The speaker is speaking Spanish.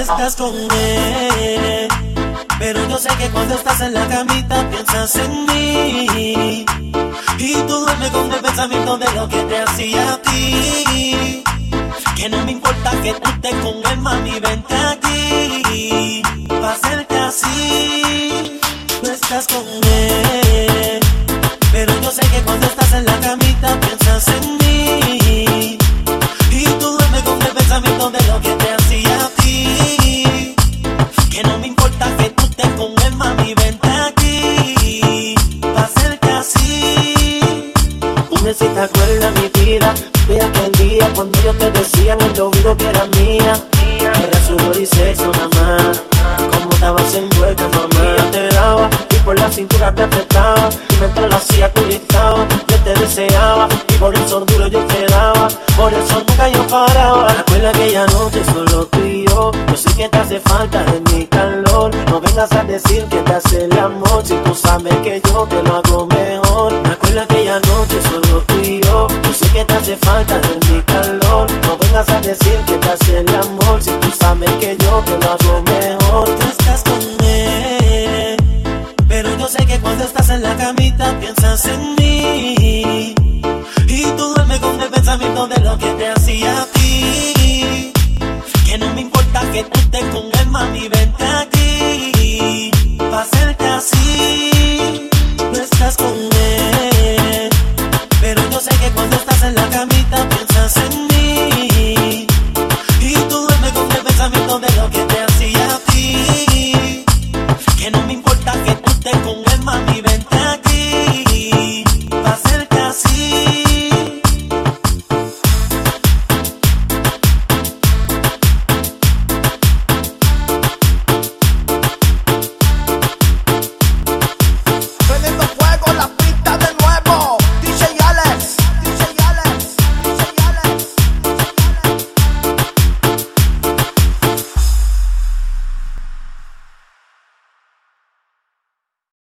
estás con él. Pero yo sé que cuando estás en la camita piensas en mí. Y tú duermes con el pensamiento de lo que te hacía a ti. Que no me importa que tú estés con él, mami, vente aquí. Pa' así, tú estás con. Que no me importa que tú estés con él, mami, vente aquí. Pa' hacerte así. Dime si te acuerdas mi vida de aquel día cuando yo te decía en el oído que era mía. Era sudor y sexo nada más. Como estabas envuelta, mamá. Yo te daba y por la cintura te apretaba. Y mientras lo hacía tú gritabas. Yo te deseaba y por eso duro yo te daba. Por eso nunca yo paraba. Recuerda aquella noche solo tú sé que te hace falta de mi calor. No vengas a decir que te hace el amor. Si tú sabes que yo te lo hago mejor. Me acuerdo aquella noche solo tú y yo. Yo sé que te hace falta de mi calor. No vengas a decir que te hace el amor. Si tú sabes que yo te lo hago mejor. Tú estás con él. Pero yo sé que cuando estás en la camita piensas en mí. Y tú duermes con el pensamiento de lo que te hacía